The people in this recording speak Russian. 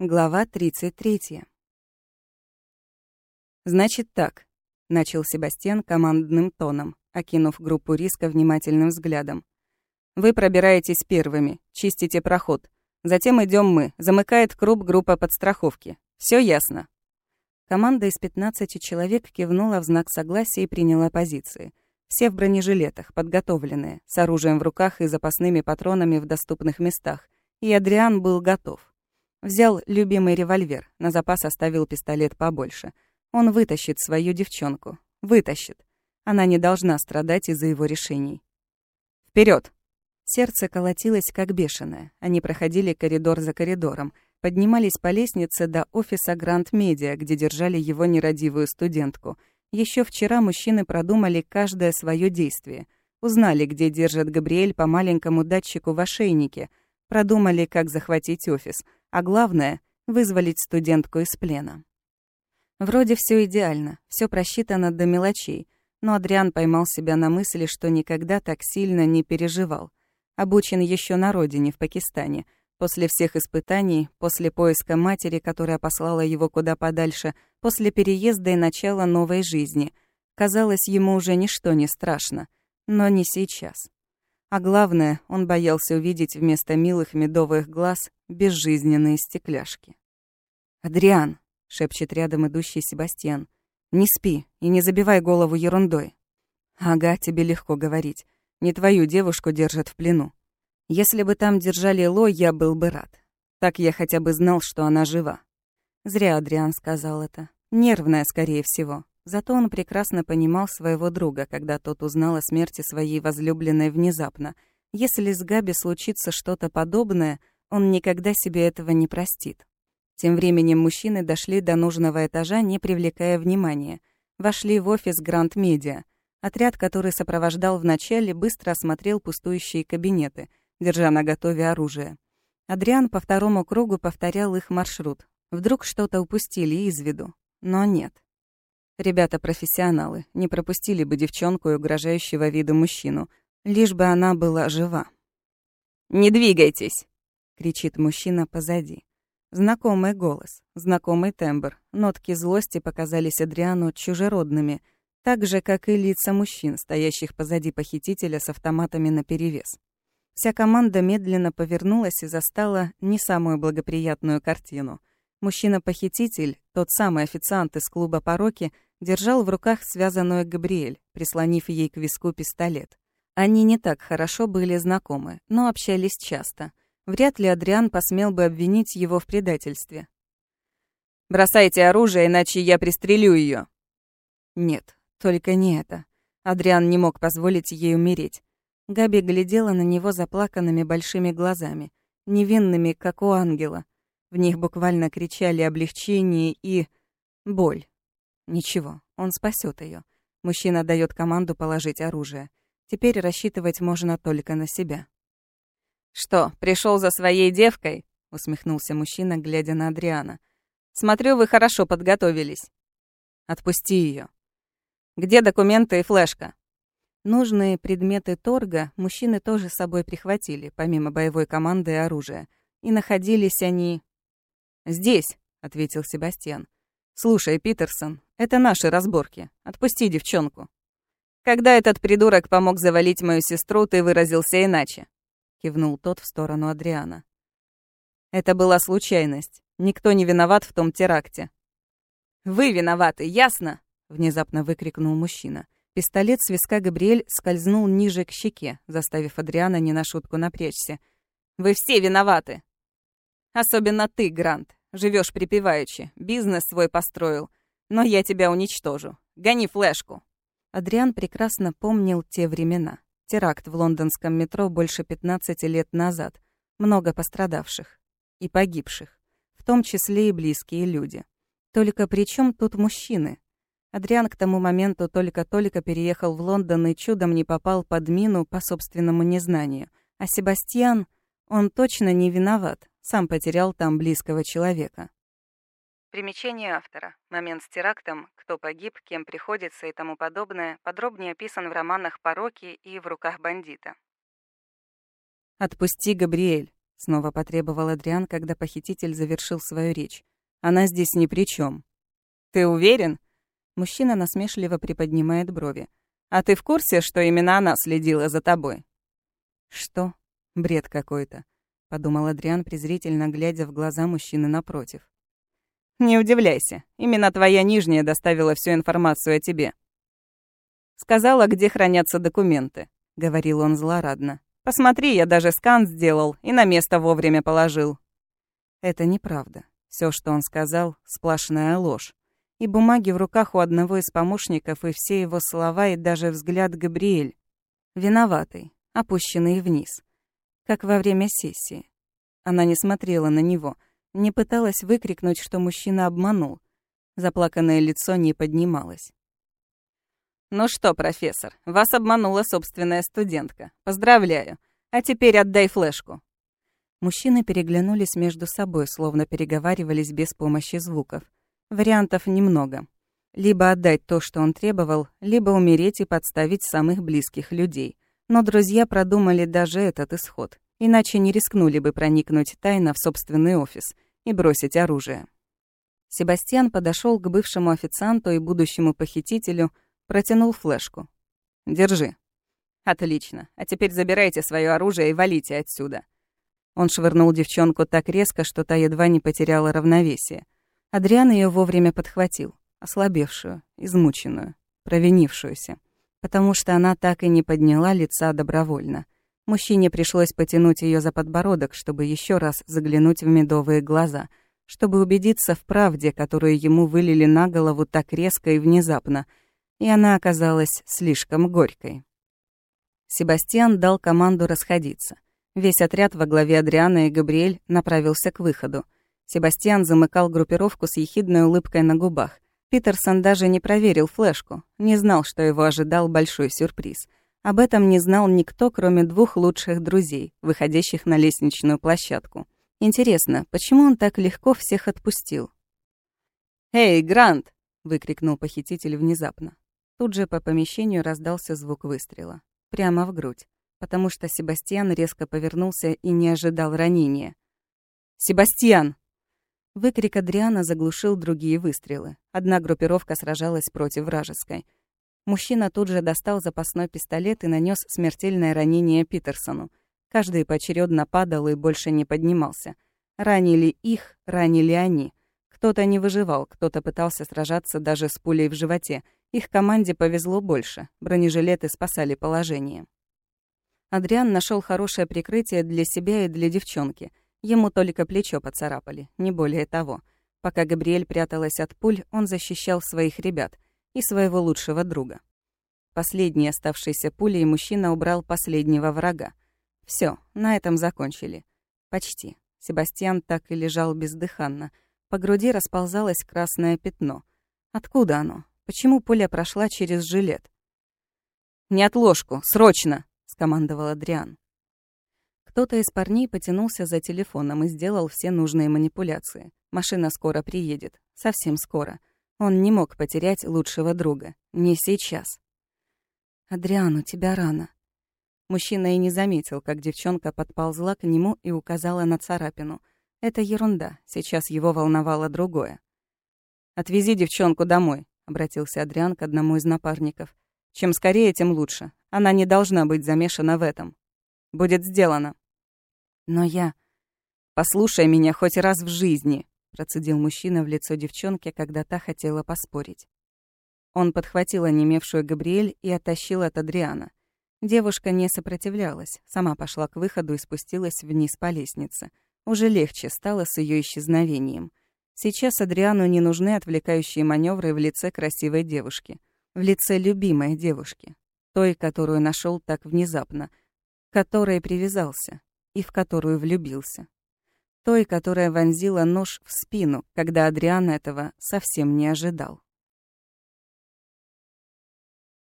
Глава 33. «Значит так», — начал Себастьян командным тоном, окинув группу риска внимательным взглядом. «Вы пробираетесь первыми, чистите проход. Затем идем мы, замыкает круг группа подстраховки. Все ясно». Команда из 15 человек кивнула в знак согласия и приняла позиции. Все в бронежилетах, подготовленные, с оружием в руках и запасными патронами в доступных местах. И Адриан был готов. Взял любимый револьвер, на запас оставил пистолет побольше. Он вытащит свою девчонку. Вытащит. Она не должна страдать из-за его решений. Вперед! Сердце колотилось как бешеное. Они проходили коридор за коридором, поднимались по лестнице до офиса Гранд Медиа, где держали его нерадивую студентку. Еще вчера мужчины продумали каждое свое действие. Узнали, где держат Габриэль по маленькому датчику в ошейнике. Продумали, как захватить офис — а главное — вызволить студентку из плена. Вроде все идеально, все просчитано до мелочей, но Адриан поймал себя на мысли, что никогда так сильно не переживал. Обучен еще на родине, в Пакистане. После всех испытаний, после поиска матери, которая послала его куда подальше, после переезда и начала новой жизни. Казалось, ему уже ничто не страшно. Но не сейчас. А главное, он боялся увидеть вместо милых медовых глаз безжизненные стекляшки. «Адриан», — шепчет рядом идущий Себастьян, — «не спи и не забивай голову ерундой». «Ага, тебе легко говорить. Не твою девушку держат в плену. Если бы там держали Ло, я был бы рад. Так я хотя бы знал, что она жива». Зря Адриан сказал это. Нервная, скорее всего. Зато он прекрасно понимал своего друга, когда тот узнал о смерти своей возлюбленной внезапно. Если с Габи случится что-то подобное — он никогда себе этого не простит. Тем временем мужчины дошли до нужного этажа, не привлекая внимания. Вошли в офис Гранд Медиа. Отряд, который сопровождал вначале, быстро осмотрел пустующие кабинеты, держа на готове оружие. Адриан по второму кругу повторял их маршрут. Вдруг что-то упустили из виду. Но нет. Ребята профессионалы, не пропустили бы девчонку и угрожающего виду мужчину, лишь бы она была жива. «Не двигайтесь!» — кричит мужчина позади. Знакомый голос, знакомый тембр. Нотки злости показались Адриану чужеродными, так же, как и лица мужчин, стоящих позади похитителя с автоматами наперевес. Вся команда медленно повернулась и застала не самую благоприятную картину. Мужчина-похититель, тот самый официант из клуба «Пороки», держал в руках связанную Габриэль, прислонив ей к виску пистолет. Они не так хорошо были знакомы, но общались часто — Вряд ли Адриан посмел бы обвинить его в предательстве. «Бросайте оружие, иначе я пристрелю ее. Нет, только не это. Адриан не мог позволить ей умереть. Габи глядела на него заплаканными большими глазами, невинными, как у ангела. В них буквально кричали облегчение и... боль. Ничего, он спасет ее. Мужчина дает команду положить оружие. Теперь рассчитывать можно только на себя. «Что, пришел за своей девкой?» — усмехнулся мужчина, глядя на Адриана. «Смотрю, вы хорошо подготовились». «Отпусти ее. «Где документы и флешка?» Нужные предметы торга мужчины тоже с собой прихватили, помимо боевой команды и оружия. И находились они... «Здесь», — ответил Себастьян. «Слушай, Питерсон, это наши разборки. Отпусти девчонку». «Когда этот придурок помог завалить мою сестру, ты выразился иначе кивнул тот в сторону Адриана. Это была случайность. Никто не виноват в том теракте. Вы виноваты, ясно? внезапно выкрикнул мужчина. Пистолет с виска Габриэль скользнул ниже к щеке, заставив Адриана не на шутку напрячься. Вы все виноваты. Особенно ты, Грант. Живешь припеваючи, бизнес свой построил. Но я тебя уничтожу. Гони флешку. Адриан прекрасно помнил те времена. Теракт в лондонском метро больше 15 лет назад. Много пострадавших. И погибших. В том числе и близкие люди. Только при чем тут мужчины? Адриан к тому моменту только-только переехал в Лондон и чудом не попал под мину по собственному незнанию. А Себастьян, он точно не виноват, сам потерял там близкого человека. Примечание автора. Момент с терактом, кто погиб, кем приходится и тому подобное, подробнее описан в романах «Пороки» и «В руках бандита». «Отпусти, Габриэль», снова потребовал Адриан, когда похититель завершил свою речь. «Она здесь ни при чем. «Ты уверен?» Мужчина насмешливо приподнимает брови. «А ты в курсе, что именно она следила за тобой?» «Что? Бред какой-то», — подумал Адриан, презрительно глядя в глаза мужчины напротив. «Не удивляйся. Именно твоя нижняя доставила всю информацию о тебе. Сказала, где хранятся документы», — говорил он злорадно. Посмотри, я даже скан сделал и на место вовремя положил». Это неправда. Все, что он сказал, сплошная ложь. И бумаги в руках у одного из помощников, и все его слова, и даже взгляд Габриэль. Виноватый, опущенный вниз. Как во время сессии. Она не смотрела на него, не пыталась выкрикнуть, что мужчина обманул. Заплаканное лицо не поднималось. «Ну что, профессор, вас обманула собственная студентка. Поздравляю. А теперь отдай флешку». Мужчины переглянулись между собой, словно переговаривались без помощи звуков. Вариантов немного. Либо отдать то, что он требовал, либо умереть и подставить самых близких людей. Но друзья продумали даже этот исход. Иначе не рискнули бы проникнуть тайно в собственный офис и бросить оружие. Себастьян подошел к бывшему официанту и будущему похитителю, Протянул флешку. «Держи». «Отлично. А теперь забирайте свое оружие и валите отсюда». Он швырнул девчонку так резко, что та едва не потеряла равновесие. Адриан ее вовремя подхватил, ослабевшую, измученную, провинившуюся, потому что она так и не подняла лица добровольно. Мужчине пришлось потянуть ее за подбородок, чтобы еще раз заглянуть в медовые глаза, чтобы убедиться в правде, которую ему вылили на голову так резко и внезапно — и она оказалась слишком горькой. Себастьян дал команду расходиться. Весь отряд во главе Адриана и Габриэль направился к выходу. Себастьян замыкал группировку с ехидной улыбкой на губах. Питерсон даже не проверил флешку, не знал, что его ожидал большой сюрприз. Об этом не знал никто, кроме двух лучших друзей, выходящих на лестничную площадку. Интересно, почему он так легко всех отпустил? «Эй, Грант!» — выкрикнул похититель внезапно. Тут же по помещению раздался звук выстрела. Прямо в грудь. Потому что Себастьян резко повернулся и не ожидал ранения. «Себастьян!» Выкрик Адриана заглушил другие выстрелы. Одна группировка сражалась против вражеской. Мужчина тут же достал запасной пистолет и нанес смертельное ранение Питерсону. Каждый поочередно падал и больше не поднимался. Ранили их, ранили они. Кто-то не выживал, кто-то пытался сражаться даже с пулей в животе, их команде повезло больше, бронежилеты спасали положение. Адриан нашел хорошее прикрытие для себя и для девчонки. Ему только плечо поцарапали, не более того. Пока Габриэль пряталась от пуль, он защищал своих ребят и своего лучшего друга. Последней оставшейся пулей мужчина убрал последнего врага. Все, на этом закончили. Почти. Себастьян так и лежал бездыханно. По груди расползалось красное пятно. Откуда оно? Почему пуля прошла через жилет? «Не отложку! Срочно!» — скомандовал Адриан. Кто-то из парней потянулся за телефоном и сделал все нужные манипуляции. Машина скоро приедет. Совсем скоро. Он не мог потерять лучшего друга. Не сейчас. «Адриан, у тебя рано». Мужчина и не заметил, как девчонка подползла к нему и указала на царапину. Это ерунда. Сейчас его волновало другое. «Отвези девчонку домой», — обратился Адриан к одному из напарников. «Чем скорее, тем лучше. Она не должна быть замешана в этом. Будет сделано». «Но я...» «Послушай меня хоть раз в жизни», — процедил мужчина в лицо девчонки, когда та хотела поспорить. Он подхватил онемевшую Габриэль и оттащил от Адриана. Девушка не сопротивлялась, сама пошла к выходу и спустилась вниз по лестнице. Уже легче стало с ее исчезновением — Сейчас Адриану не нужны отвлекающие маневры в лице красивой девушки, в лице любимой девушки, той, которую нашел так внезапно, к которой привязался и в которую влюбился. Той, которая вонзила нож в спину, когда Адриан этого совсем не ожидал.